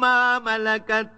ما ملكت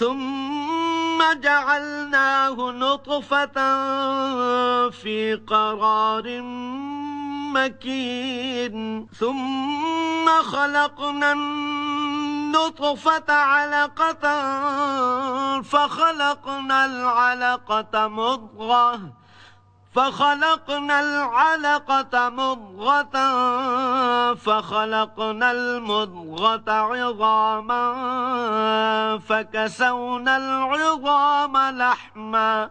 ثم جعلناه نطفة في قرار مكين. ثم خلقنا النطفة علقة فخلقنا العلقة مضغة. فخلقنا العلقة مضغة فخلقنا المضغة عظاما فكسونا العظام لحما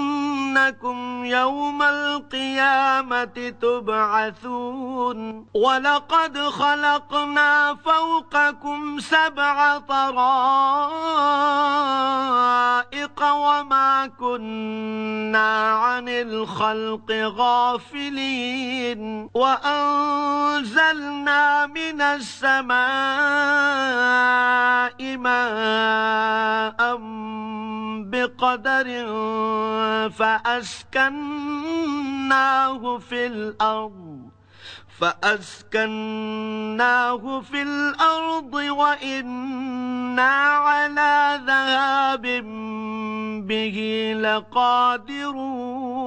إنكم يوم القيامة تبعثون ولقد خلقنا فوقكم سبع طرائق وما كنا عن الخلق غافلين وأنزلنا من السماء ماء بقدر فأسكناه في الأرض فأسكناه في الأرض وإنا على ذهاب به لقادرون.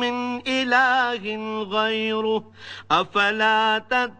من إله غيره أفلا تتقون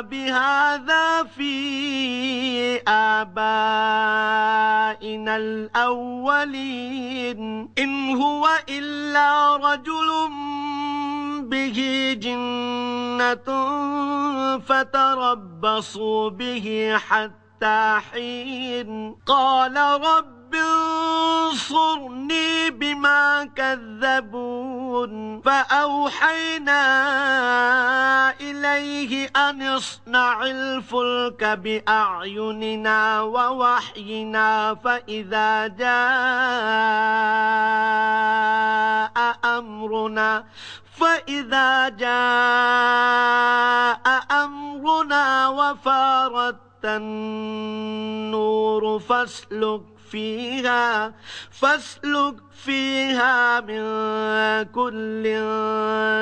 بهذا في آبائنا الأولين. إن هو إلا رجل به جنة فتربصوا به حتى حين قال رب انصرني بما كذبون فأوحينا إليه أن اصنع الفلك بأعيننا ووحينا فإذا جاء أمرنا فإذا جاء أمرنا وفارت النور فاسلك فيها فاسلك فيها من كل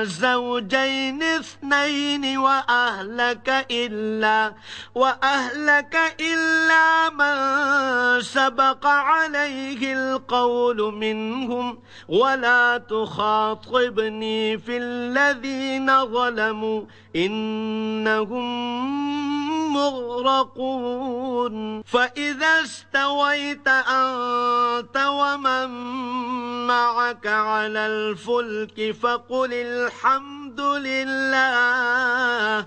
زوجين اثنين وأهلك إلا وأهلك إلا من سبق عليه القول منهم. ولا تخاطبني في الذين ظلموا إنهم مغرقون. فإذا استويت أنت ومن معك على الفلك فقل الحمد لله.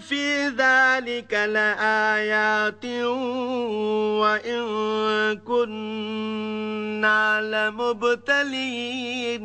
في ذلك لآيات وإن كنا لمبتلين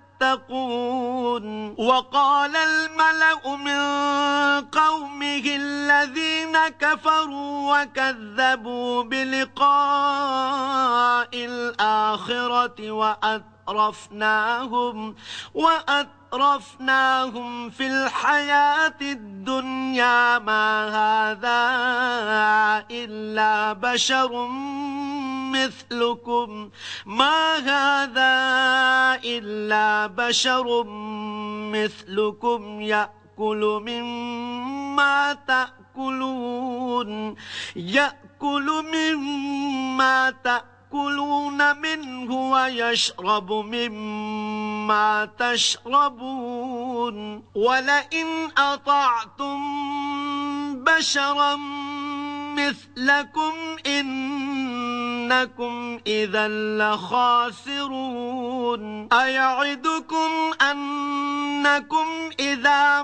تتقون وقال الملأ من قومه الذين كفروا وكذبوا بلقاء الآخرة وأترفناهم وأترفناهم في الحياة الدنيا ما هذا إلا بشر مثلكم ما هذا إلا بشر مثلكم يأكل مما تأكلون يأكل مما تأكلون منه ويشرب مما تشربون. ولئن أطعتم بشرا مثلكم إنكم إذا لخاسرون. أيعدكم أنكم إذا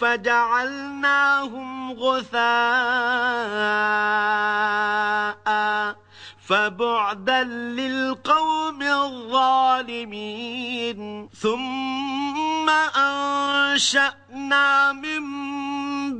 فجعلناهم غثاء فبعدا للقوم الظالمين ثم أنشأنا من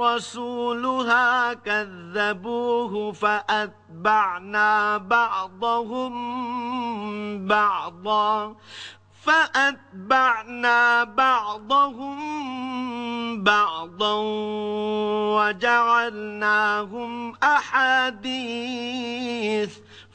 رسولها كذبوه فأتبعنا بعضهم بعضا فأتبعنا بعضهم بعضا وجعلناهم أحاديث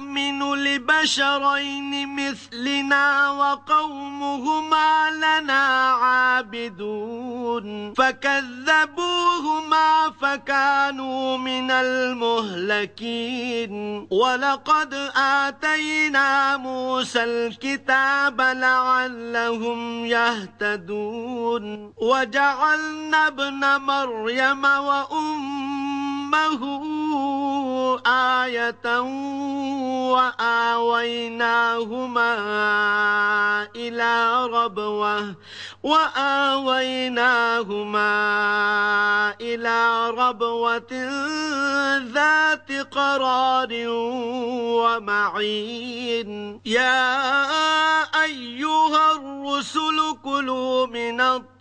نؤمن لبشرين مثلنا وقومهما لنا عابدون. فكذبوهما فكانوا من المهلكين. ولقد آتينا موسى الكتاب لعلهم يهتدون. وجعلنا ابن مريم وأمه آية وآويناهما إلى ربوة وآويناهما إلى ربوة ذات قرار ومعين. يا أيها الرسل كلوا من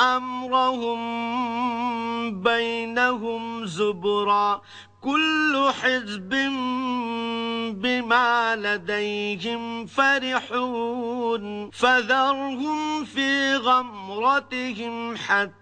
أمرهم بينهم زبرا كل حزب بما لديهم فرحون فذرهم في غمرتهم حتى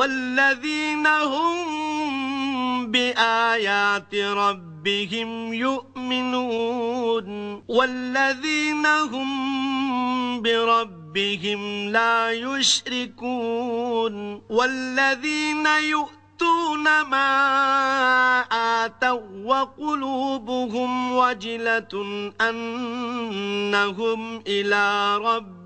والذين هم بآيات ربهم يؤمنون والذين هم بربهم لا يشركون والذين يؤتون ما آتوا وقلوبهم وجلة أنهم إلى ربهم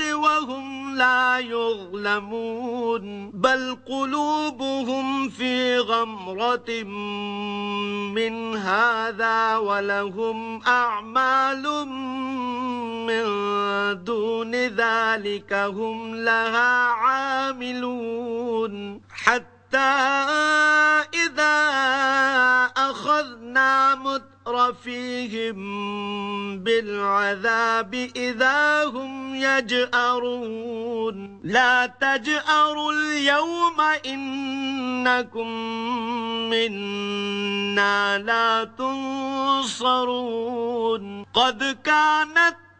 وهم لا يظلمون بل قلوبهم في غمرة من هذا ولهم أعمال من دون ذلك هم لها عاملون. حتى إذا أخذنا مت فيهم بالعذاب إذا هم يجأرون. لا تجأروا اليوم إنكم منا لا تنصرون. قد كانت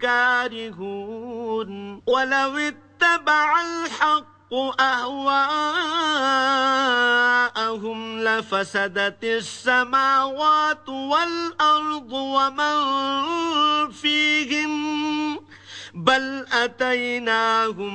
كارهون ولو اتبع الحق أهواءهم لفسدت السماوات والأرض ومن فيهم بل أتيناهم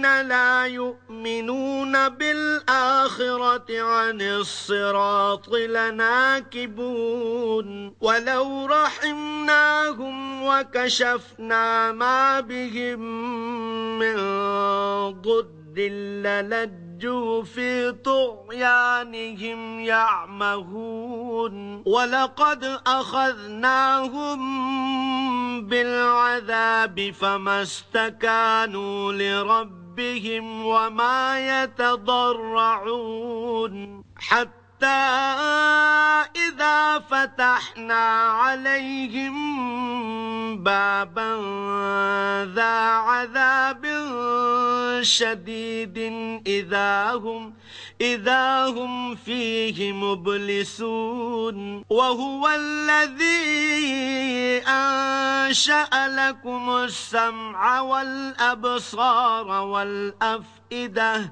لا يؤمنون بالآخرة عن الصراط لناكبون. ولو رحمناهم وكشفنا ما بهم من ضد للج لجوا في طغيانهم يعمهون. ولقد أخذناهم بالعذاب فما استكانوا لربهم وما يتضرعون حتى إذا فتحنا عليهم بابا ذا عذاب شديد إذا هم إذا هم فيه مبلسون. وهو الذي أنشأ لكم السمع والأبصار والأفئدة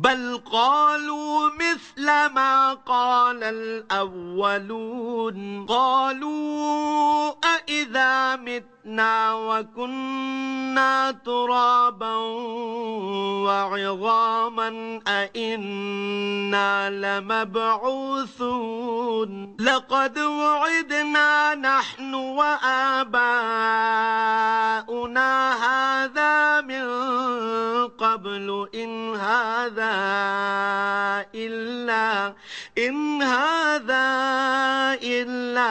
بل قالوا مثل ما قال الأولون قالوا أئذا متنا وكنا ترابا وعظاما أئنا لمبعوثون لقد وعدنا نحن وآباؤنا هذا من قبل إن هذا إلا إن هذا إلا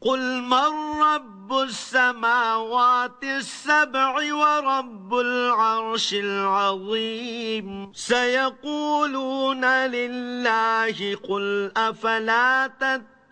قل من رب السماوات السبع ورب العرش العظيم سيقولون لله قل أفلا تتقون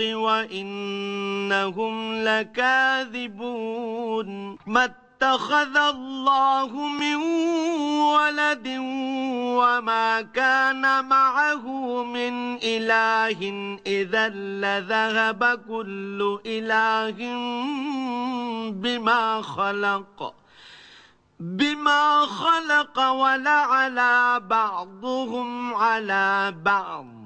وإنهم لكاذبون. ما اتخذ الله من ولد وما كان معه من إله إذا لذهب كل إله بما خلق. بما خلق ولعلى بعضهم على بعض.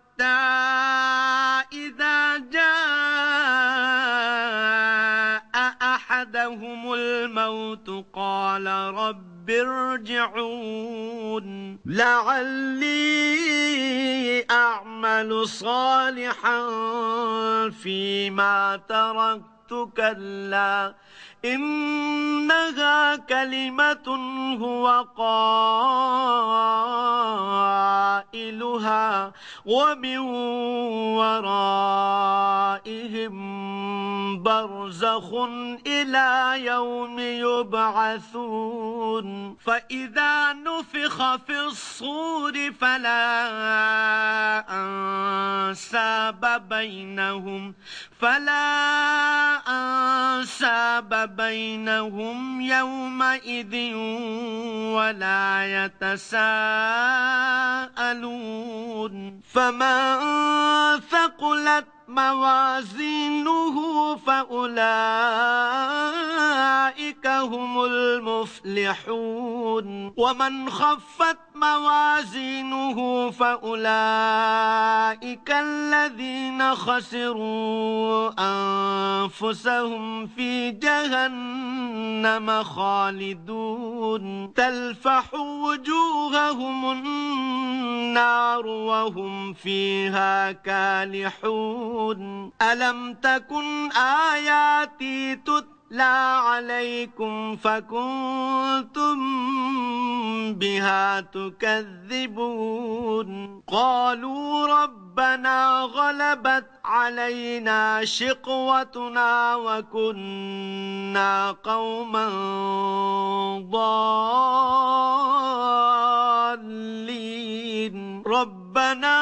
إذا جاء أحدهم الموت قال رب ارجعون. لعلي أعمل صالحا فيما تركت كلا إنها كلمة هو قائلها ومن ورائهم برزخ إلى يوم يبعثون فإذا نفخ في الصور فلا أنساب بينهم فلا أنساب بينهم يومئذ ولا يتساءلون فمن ثقلت موازينه فأولئك هم المفلحون. ومن خفت موازينه فأولئك الذين خسروا أنفسهم في جهنم خالدون. تلفح وجوههم النار وهم فيها كالحون. ألم تكن آياتي تتلى لا عليكم فكنتم بها تكذبون. قالوا ربنا غلبت علينا شقوتنا وكنا قوما ضالين. ربنا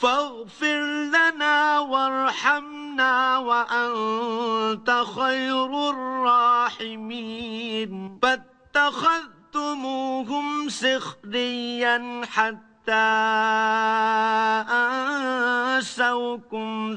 فاغفر لنا وارحمنا وأنت خير الراحمين. فاتخذتموهم سخريا حتى أنسوكم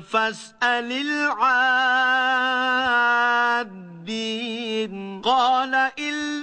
فاسأل العادين قال إن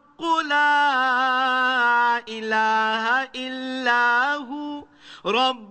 الحق لا إله إلا هو رب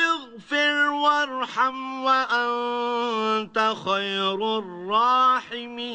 اغفر وارحم وأنت خير الراحمين.